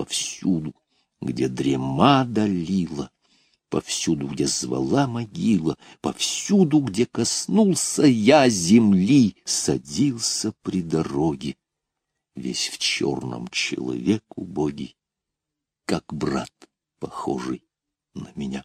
повсюду, где дрема долила, повсюду, где звала могила, повсюду, где коснулся я земли, садился при дороге, весь в черном человек убогий, как брат, похожий на меня.